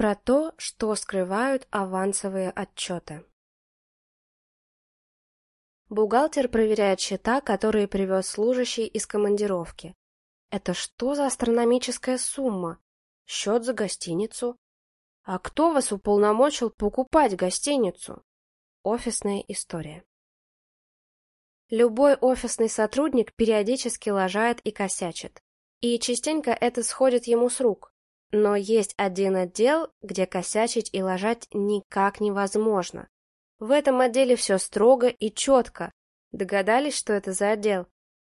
Про то, что скрывают авансовые отчеты. Бухгалтер проверяет счета, которые привез служащий из командировки. Это что за астрономическая сумма? Счет за гостиницу? А кто вас уполномочил покупать гостиницу? Офисная история. Любой офисный сотрудник периодически лажает и косячит. И частенько это сходит ему с рук. Но есть один отдел, где косячить и лажать никак невозможно. В этом отделе все строго и четко. Догадались, что это за отдел?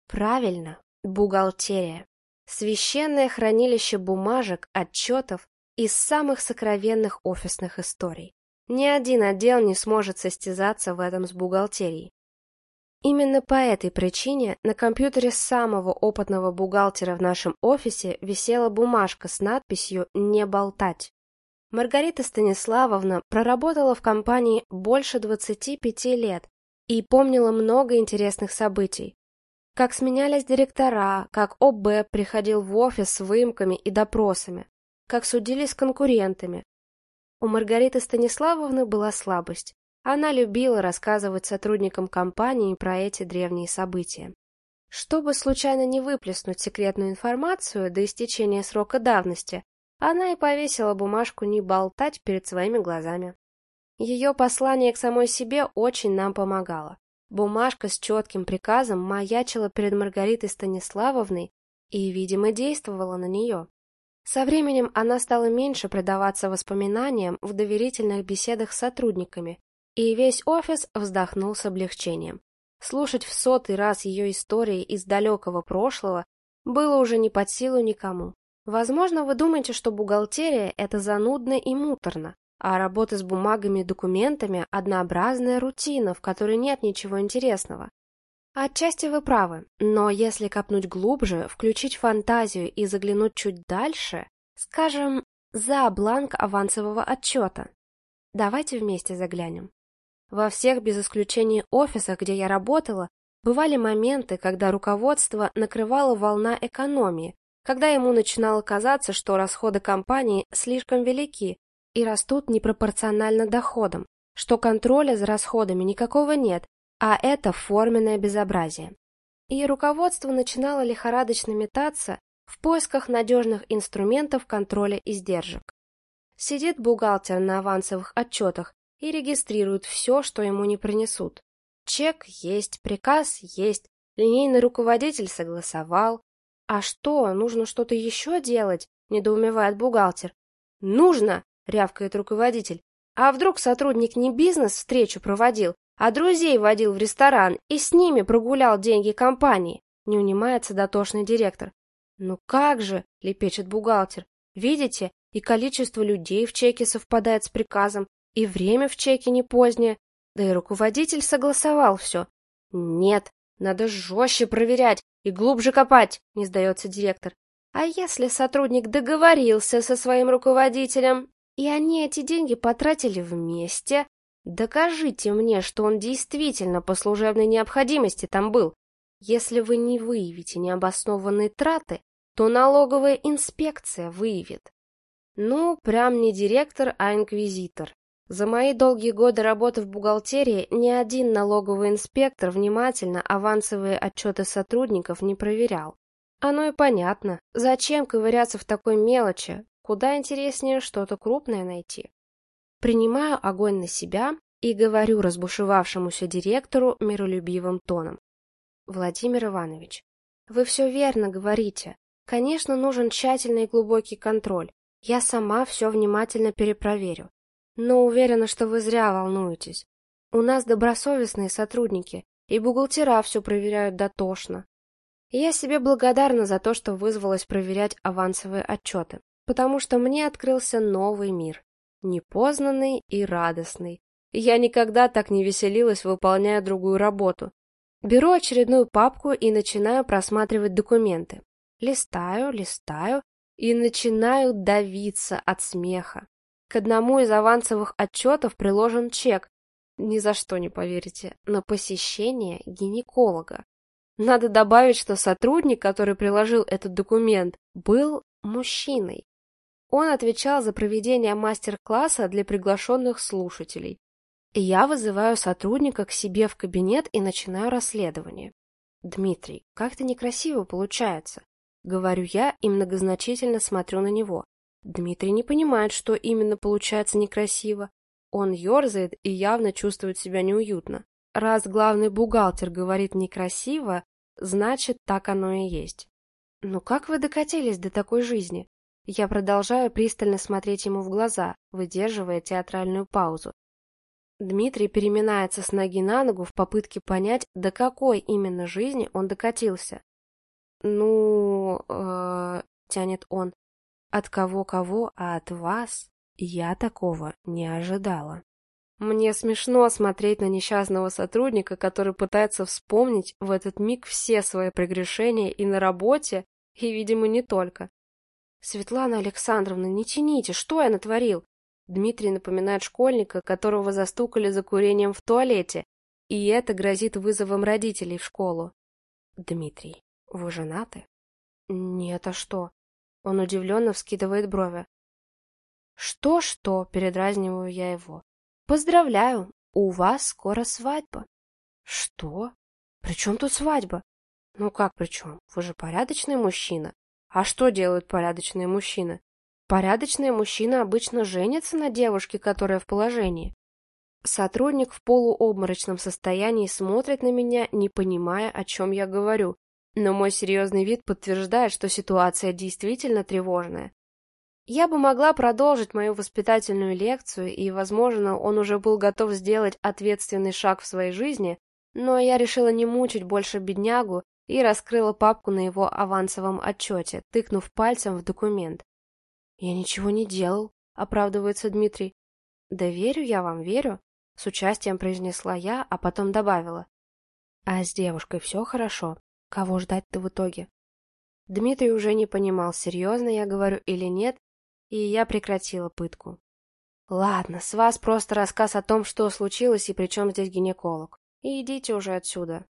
Правильно, бухгалтерия. Священное хранилище бумажек, отчетов из самых сокровенных офисных историй. Ни один отдел не сможет состязаться в этом с бухгалтерией. Именно по этой причине на компьютере самого опытного бухгалтера в нашем офисе висела бумажка с надписью «Не болтать». Маргарита Станиславовна проработала в компании больше 25 лет и помнила много интересных событий. Как сменялись директора, как ОБ приходил в офис с выемками и допросами, как судились с конкурентами. У Маргариты Станиславовны была слабость. Она любила рассказывать сотрудникам компании про эти древние события. Чтобы случайно не выплеснуть секретную информацию до истечения срока давности, она и повесила бумажку не болтать перед своими глазами. Ее послание к самой себе очень нам помогало. Бумажка с четким приказом маячила перед Маргаритой Станиславовной и, видимо, действовала на нее. Со временем она стала меньше предаваться воспоминаниям в доверительных беседах с сотрудниками и весь офис вздохнул с облегчением. Слушать в сотый раз ее истории из далекого прошлого было уже не под силу никому. Возможно, вы думаете, что бухгалтерия – это занудно и муторно, а работа с бумагами и документами – однообразная рутина, в которой нет ничего интересного. Отчасти вы правы, но если копнуть глубже, включить фантазию и заглянуть чуть дальше, скажем, за бланк авансового отчета, давайте вместе заглянем. Во всех без исключения офисах, где я работала, бывали моменты, когда руководство накрывало волна экономии, когда ему начинало казаться, что расходы компании слишком велики и растут непропорционально доходам, что контроля за расходами никакого нет, а это форменное безобразие. И руководство начинало лихорадочно метаться в поисках надежных инструментов контроля издержек. Сидит бухгалтер на авансовых отчетах и регистрирует все, что ему не принесут. Чек есть, приказ есть, линейный руководитель согласовал. А что, нужно что-то еще делать? Недоумевает бухгалтер. Нужно, рявкает руководитель. А вдруг сотрудник не бизнес-встречу проводил, а друзей водил в ресторан и с ними прогулял деньги компании? Не унимается дотошный директор. Ну как же, лепечет бухгалтер. Видите, и количество людей в чеке совпадает с приказом, и время в чеке не позднее, да и руководитель согласовал все. Нет, надо жестче проверять и глубже копать, не сдается директор. А если сотрудник договорился со своим руководителем, и они эти деньги потратили вместе, докажите мне, что он действительно по служебной необходимости там был. Если вы не выявите необоснованные траты, то налоговая инспекция выявит. Ну, прям не директор, а инквизитор. За мои долгие годы работы в бухгалтерии ни один налоговый инспектор внимательно авансовые отчеты сотрудников не проверял. Оно и понятно, зачем ковыряться в такой мелочи, куда интереснее что-то крупное найти. Принимаю огонь на себя и говорю разбушевавшемуся директору миролюбивым тоном. Владимир Иванович, вы все верно говорите. Конечно, нужен тщательный и глубокий контроль. Я сама все внимательно перепроверю. Но уверена, что вы зря волнуетесь. У нас добросовестные сотрудники, и бухгалтера все проверяют дотошно. И я себе благодарна за то, что вызвалась проверять авансовые отчеты, потому что мне открылся новый мир, непознанный и радостный. Я никогда так не веселилась, выполняя другую работу. Беру очередную папку и начинаю просматривать документы. Листаю, листаю и начинаю давиться от смеха. К одному из авансовых отчетов приложен чек, ни за что не поверите, на посещение гинеколога. Надо добавить, что сотрудник, который приложил этот документ, был мужчиной. Он отвечал за проведение мастер-класса для приглашенных слушателей. Я вызываю сотрудника к себе в кабинет и начинаю расследование. «Дмитрий, как-то некрасиво получается», — говорю я и многозначительно смотрю на него. Дмитрий не понимает, что именно получается некрасиво. Он ерзает и явно чувствует себя неуютно. Раз главный бухгалтер говорит некрасиво, значит, так оно и есть. «Ну как вы докатились до такой жизни?» Я продолжаю пристально смотреть ему в глаза, выдерживая театральную паузу. Дмитрий переминается с ноги на ногу в попытке понять, до какой именно жизни он докатился. «Ну...» э, — тянет он. «От кого-кого, а от вас я такого не ожидала». Мне смешно смотреть на несчастного сотрудника, который пытается вспомнить в этот миг все свои прегрешения и на работе, и, видимо, не только. «Светлана Александровна, не тяните, что я натворил?» Дмитрий напоминает школьника, которого застукали за курением в туалете, и это грозит вызовом родителей в школу. «Дмитрий, вы женаты?» «Нет, а что?» Он удивленно вскидывает брови. «Что-что?» — передразниваю я его. «Поздравляю, у вас скоро свадьба». «Что? При чем тут свадьба?» «Ну как при чем? Вы же порядочный мужчина. А что делают порядочные мужчины? Порядочные мужчины обычно женятся на девушке, которая в положении. Сотрудник в полуобморочном состоянии смотрит на меня, не понимая, о чем я говорю, но мой серьезный вид подтверждает, что ситуация действительно тревожная. Я бы могла продолжить мою воспитательную лекцию, и, возможно, он уже был готов сделать ответственный шаг в своей жизни, но я решила не мучить больше беднягу и раскрыла папку на его авансовом отчете, тыкнув пальцем в документ. «Я ничего не делал», — оправдывается Дмитрий. «Да верю я вам, верю», — с участием произнесла я, а потом добавила. «А с девушкой все хорошо? Кого ждать-то в итоге?» Дмитрий уже не понимал, серьезно я говорю или нет, и я прекратила пытку. «Ладно, с вас просто рассказ о том, что случилось и при чем здесь гинеколог. И идите уже отсюда.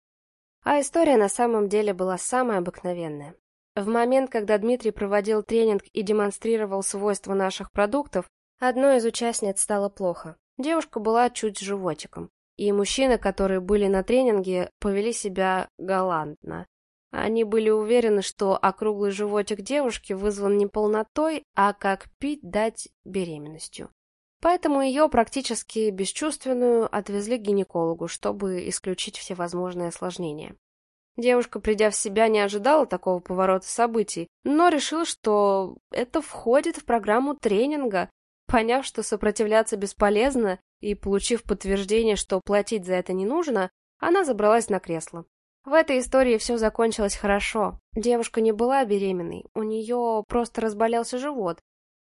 А история на самом деле была самая обыкновенная. В момент, когда Дмитрий проводил тренинг и демонстрировал свойства наших продуктов, одной из участниц стало плохо. Девушка была чуть с животиком, и мужчины, которые были на тренинге, повели себя галантно. Они были уверены, что округлый животик девушки вызван не полнотой, а как пить дать беременностью. Поэтому ее практически бесчувственную отвезли к гинекологу, чтобы исключить всевозможные осложнения. Девушка, придя в себя, не ожидала такого поворота событий, но решила, что это входит в программу тренинга. Поняв, что сопротивляться бесполезно, и получив подтверждение, что платить за это не нужно, она забралась на кресло. В этой истории все закончилось хорошо. Девушка не была беременной, у нее просто разболелся живот,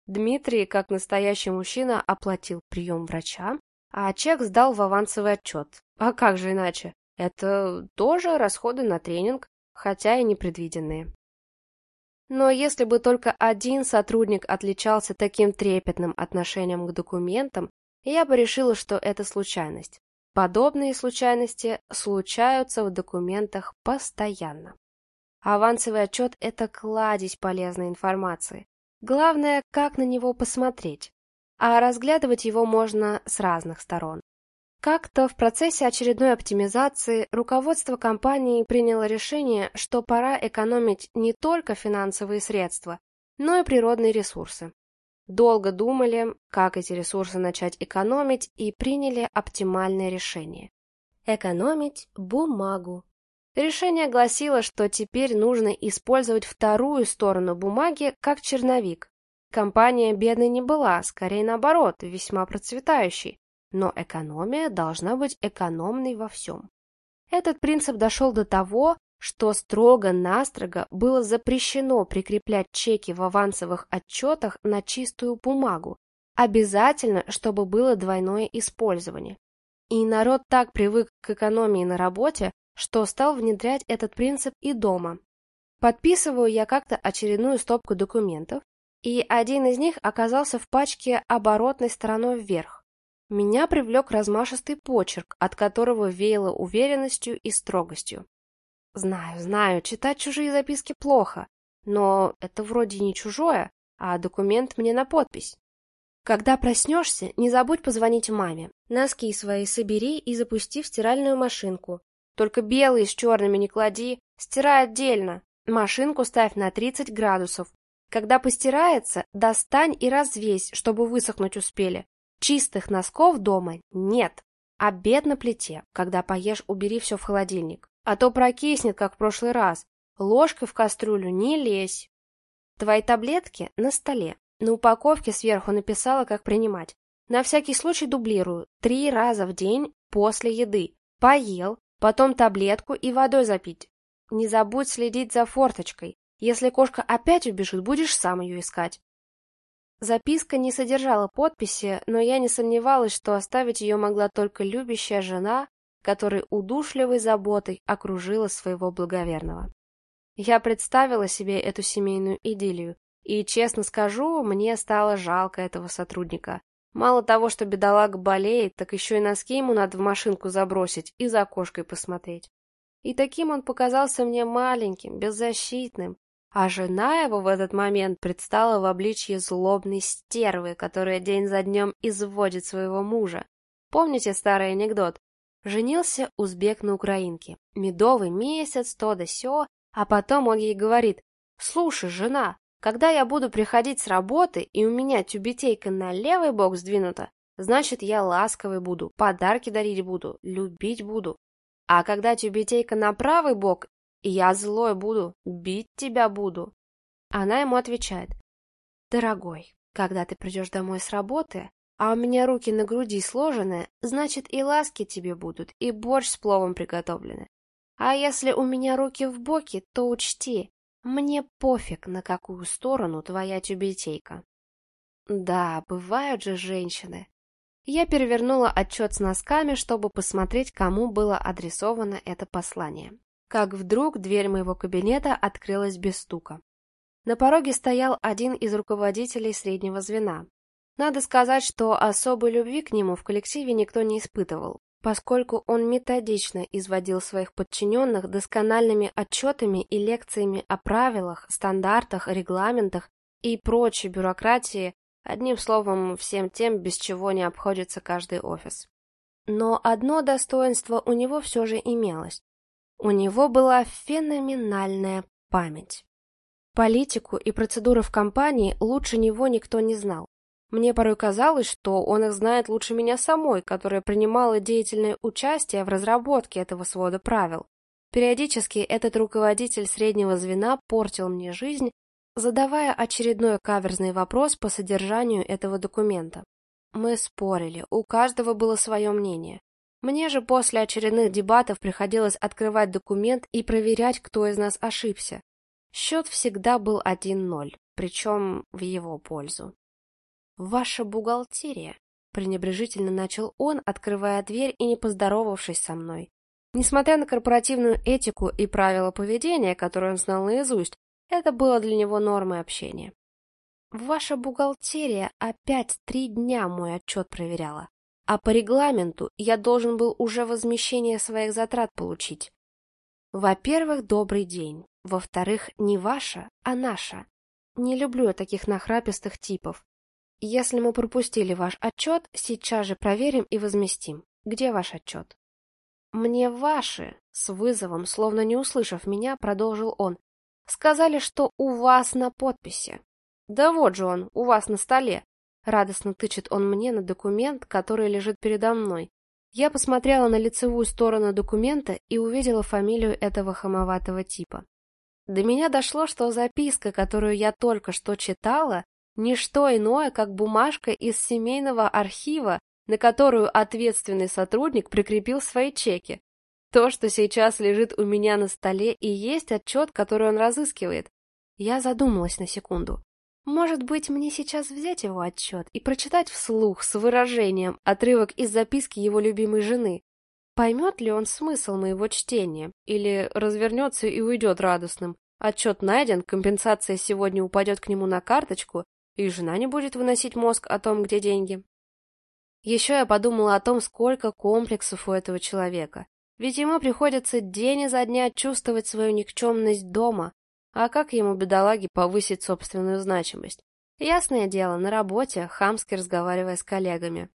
Дмитрий, как настоящий мужчина, оплатил прием врача, а чек сдал в авансовый отчет. А как же иначе? Это тоже расходы на тренинг, хотя и непредвиденные. Но если бы только один сотрудник отличался таким трепетным отношением к документам, я бы решила, что это случайность. Подобные случайности случаются в документах постоянно. Авансовый отчет – это кладезь полезной информации. Главное, как на него посмотреть. А разглядывать его можно с разных сторон. Как-то в процессе очередной оптимизации руководство компании приняло решение, что пора экономить не только финансовые средства, но и природные ресурсы. Долго думали, как эти ресурсы начать экономить, и приняли оптимальное решение. Экономить бумагу. Решение гласило, что теперь нужно использовать вторую сторону бумаги как черновик. Компания бедной не была, скорее наоборот, весьма процветающей, но экономия должна быть экономной во всем. Этот принцип дошел до того, что строго-настрого было запрещено прикреплять чеки в авансовых отчетах на чистую бумагу, обязательно, чтобы было двойное использование. И народ так привык к экономии на работе, что стал внедрять этот принцип и дома. Подписываю я как-то очередную стопку документов, и один из них оказался в пачке оборотной стороной вверх. Меня привлек размашистый почерк, от которого веяло уверенностью и строгостью. Знаю, знаю, читать чужие записки плохо, но это вроде не чужое, а документ мне на подпись. Когда проснешься, не забудь позвонить маме. Носки свои собери и запусти в стиральную машинку. Только белые с черными не клади, стирай отдельно. Машинку ставь на 30 градусов. Когда постирается, достань и развесь, чтобы высохнуть успели. Чистых носков дома нет. Обед на плите. Когда поешь, убери все в холодильник. А то прокиснет, как в прошлый раз. Ложкой в кастрюлю не лезь. Твои таблетки на столе. На упаковке сверху написала, как принимать. На всякий случай дублирую. Три раза в день после еды. Поел, потом таблетку и водой запить. Не забудь следить за форточкой. Если кошка опять убежит, будешь сам ее искать. Записка не содержала подписи, но я не сомневалась, что оставить ее могла только любящая жена, которой удушливой заботой окружила своего благоверного. Я представила себе эту семейную идиллию, и, честно скажу, мне стало жалко этого сотрудника. Мало того, что бедолага болеет, так еще и носки ему надо в машинку забросить и за кошкой посмотреть. И таким он показался мне маленьким, беззащитным, а жена его в этот момент предстала в обличье злобной стервы, которая день за днем изводит своего мужа. Помните старый анекдот? Женился узбек на украинке. Медовый месяц, то да сё, а потом он ей говорит, «Слушай, жена, когда я буду приходить с работы, и у меня тюбетейка на левый бок сдвинута, значит, я ласковый буду, подарки дарить буду, любить буду. А когда тюбетейка на правый бок, я злой буду, бить тебя буду. Она ему отвечает, «Дорогой, когда ты придешь домой с работы, а у меня руки на груди сложены, значит, и ласки тебе будут, и борщ с пловом приготовлены. А если у меня руки в боки, то учти, мне пофиг, на какую сторону твоя тюбетейка. Да, бывают же женщины. Я перевернула отчет с носками, чтобы посмотреть, кому было адресовано это послание. Как вдруг дверь моего кабинета открылась без стука. На пороге стоял один из руководителей среднего звена. Надо сказать, что особой любви к нему в коллективе никто не испытывал поскольку он методично изводил своих подчиненных доскональными отчетами и лекциями о правилах, стандартах, регламентах и прочей бюрократии, одним словом, всем тем, без чего не обходится каждый офис. Но одно достоинство у него все же имелось. У него была феноменальная память. Политику и процедуры в компании лучше него никто не знал. Мне порой казалось, что он их знает лучше меня самой, которая принимала деятельное участие в разработке этого свода правил. Периодически этот руководитель среднего звена портил мне жизнь, задавая очередной каверзный вопрос по содержанию этого документа. Мы спорили, у каждого было свое мнение. Мне же после очередных дебатов приходилось открывать документ и проверять, кто из нас ошибся. Счет всегда был 1-0, причем в его пользу. «Ваша бухгалтерия», — пренебрежительно начал он, открывая дверь и не поздоровавшись со мной. Несмотря на корпоративную этику и правила поведения, которые он знал наизусть, это было для него нормой общения. «Ваша бухгалтерия опять три дня мой отчет проверяла, а по регламенту я должен был уже возмещение своих затрат получить. Во-первых, добрый день. Во-вторых, не ваша, а наша. Не люблю я таких нахрапистых типов. Если мы пропустили ваш отчет, сейчас же проверим и возместим. Где ваш отчет? Мне ваши, с вызовом, словно не услышав меня, продолжил он. Сказали, что у вас на подписи. Да вот же он, у вас на столе. Радостно тычет он мне на документ, который лежит передо мной. Я посмотрела на лицевую сторону документа и увидела фамилию этого хамоватого типа. До меня дошло, что записка, которую я только что читала, не что иное, как бумажка из семейного архива, на которую ответственный сотрудник прикрепил свои чеки. То, что сейчас лежит у меня на столе, и есть отчет, который он разыскивает. Я задумалась на секунду. Может быть, мне сейчас взять его отчет и прочитать вслух с выражением отрывок из записки его любимой жены? Поймет ли он смысл моего чтения? Или развернется и уйдет радостным? Отчет найден, компенсация сегодня упадет к нему на карточку, и жена не будет выносить мозг о том, где деньги. Еще я подумала о том, сколько комплексов у этого человека. Ведь ему приходится день изо дня чувствовать свою никчемность дома, а как ему, бедолаге, повысить собственную значимость? Ясное дело, на работе, хамски разговаривая с коллегами.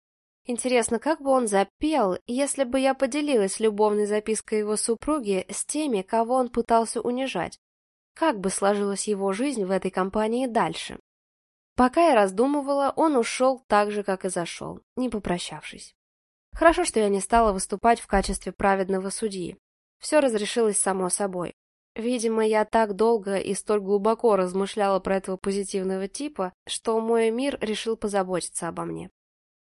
Интересно, как бы он запел, если бы я поделилась любовной запиской его супруги с теми, кого он пытался унижать? Как бы сложилась его жизнь в этой компании дальше? Пока я раздумывала, он ушел так же, как и зашел, не попрощавшись. Хорошо, что я не стала выступать в качестве праведного судьи. Все разрешилось само собой. Видимо, я так долго и столь глубоко размышляла про этого позитивного типа, что мой мир решил позаботиться обо мне.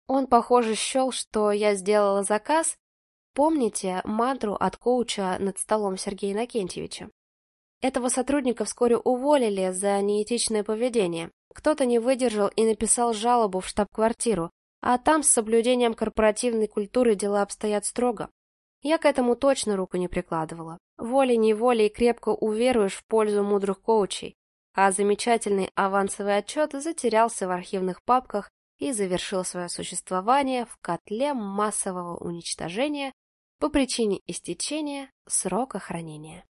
Он, похоже, счел, что я сделала заказ. Помните мантру от коуча над столом Сергея Накентьевича? Этого сотрудника вскоре уволили за неэтичное поведение. Кто-то не выдержал и написал жалобу в штаб-квартиру, а там с соблюдением корпоративной культуры дела обстоят строго. Я к этому точно руку не прикладывала. Волей-неволей крепко уверуешь в пользу мудрых коучей, а замечательный авансовый отчет затерялся в архивных папках и завершил свое существование в котле массового уничтожения по причине истечения срока хранения.